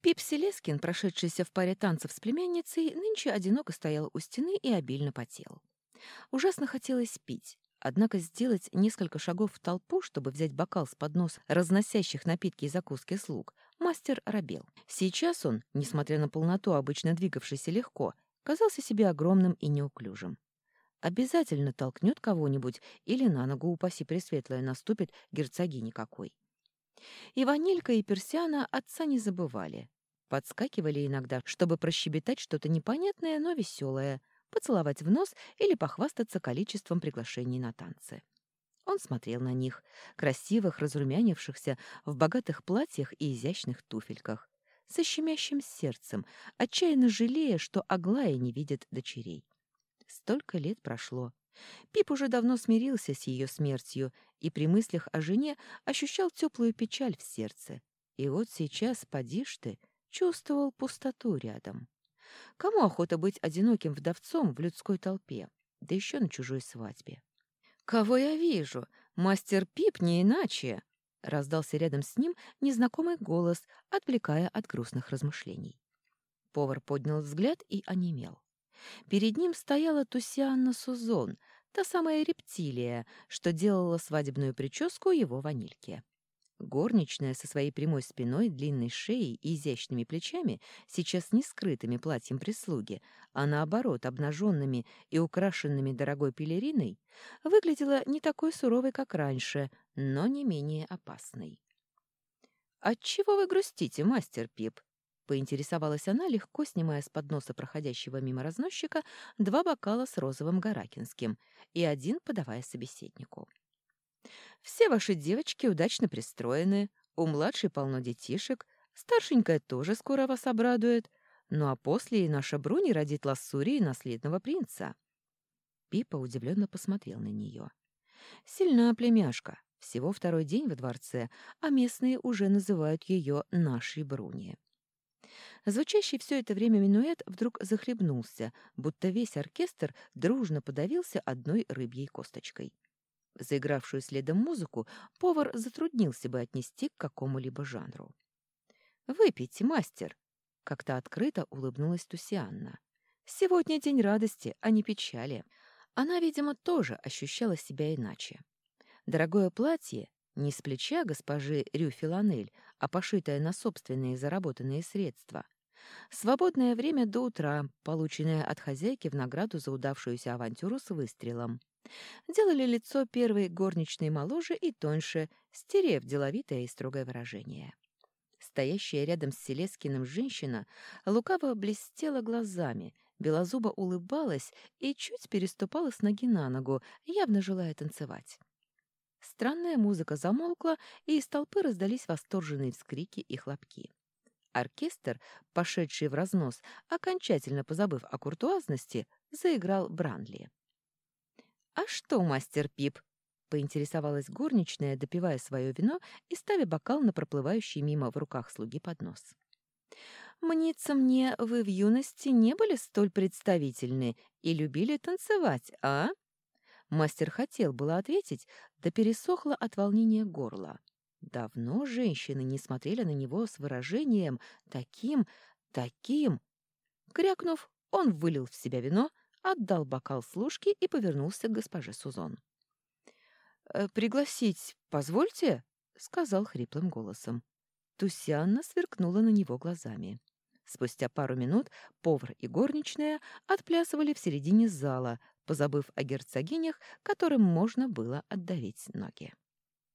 Пип Селескин, прошедшийся в паре танцев с племянницей, нынче одиноко стоял у стены и обильно потел. Ужасно хотелось пить, однако сделать несколько шагов в толпу, чтобы взять бокал с поднос разносящих напитки и закуски слуг, мастер робел. Сейчас он, несмотря на полноту, обычно двигавшийся легко, казался себе огромным и неуклюжим. Обязательно толкнет кого-нибудь или на ногу, упаси пресветлая, наступит герцогини какой. И Ванилька, и Персиана отца не забывали. Подскакивали иногда, чтобы прощебетать что-то непонятное, но веселое, поцеловать в нос или похвастаться количеством приглашений на танцы. Он смотрел на них, красивых, разрумянившихся, в богатых платьях и изящных туфельках, со щемящим сердцем, отчаянно жалея, что Аглая не видит дочерей. Столько лет прошло. Пип уже давно смирился с ее смертью и при мыслях о жене ощущал теплую печаль в сердце. И вот сейчас, поди ты, чувствовал пустоту рядом. Кому охота быть одиноким вдовцом в людской толпе, да еще на чужой свадьбе? «Кого я вижу? Мастер Пип не иначе!» — раздался рядом с ним незнакомый голос, отвлекая от грустных размышлений. Повар поднял взгляд и онемел. Перед ним стояла Тусианна Сузон, та самая рептилия, что делала свадебную прическу его ванильке. Горничная со своей прямой спиной, длинной шеей и изящными плечами, сейчас не скрытыми платьем прислуги, а наоборот обнаженными и украшенными дорогой пелериной, выглядела не такой суровой, как раньше, но не менее опасной. «Отчего вы грустите, мастер Пип?» — поинтересовалась она, легко снимая с подноса проходящего мимо разносчика два бокала с розовым гаракинским и один подавая собеседнику. Все ваши девочки удачно пристроены, у младшей полно детишек, старшенькая тоже скоро вас обрадует, ну а после и наша Бруни родит Лассурии наследного принца». Пипа удивленно посмотрел на нее. «Сильна племяшка, всего второй день во дворце, а местные уже называют ее нашей Бруни». Звучащий все это время минуэт вдруг захлебнулся, будто весь оркестр дружно подавился одной рыбьей косточкой. Заигравшую следом музыку повар затруднился бы отнести к какому-либо жанру. «Выпейте, мастер!» — как-то открыто улыбнулась Тусианна. «Сегодня день радости, а не печали». Она, видимо, тоже ощущала себя иначе. Дорогое платье, не с плеча госпожи Рю Филанель, а пошитое на собственные заработанные средства. Свободное время до утра, полученное от хозяйки в награду за удавшуюся авантюру с выстрелом делали лицо первой горничной моложе и тоньше, стерев деловитое и строгое выражение. Стоящая рядом с Селескиным женщина лукаво блестела глазами, белозуба улыбалась и чуть переступала с ноги на ногу, явно желая танцевать. Странная музыка замолкла, и из толпы раздались восторженные вскрики и хлопки. Оркестр, пошедший в разнос, окончательно позабыв о куртуазности, заиграл Бранли. «А что, мастер Пип?» — поинтересовалась горничная, допивая свое вино и ставя бокал на проплывающий мимо в руках слуги поднос. «Мнится мне, вы в юности не были столь представительны и любили танцевать, а?» Мастер хотел было ответить, да пересохло от волнения горло. Давно женщины не смотрели на него с выражением таким, таким. Крякнув, он вылил в себя вино, отдал бокал служке и повернулся к госпоже Сузон. «Э, «Пригласить позвольте?» — сказал хриплым голосом. Тусянна сверкнула на него глазами. Спустя пару минут повар и горничная отплясывали в середине зала, позабыв о герцогинях, которым можно было отдавить ноги.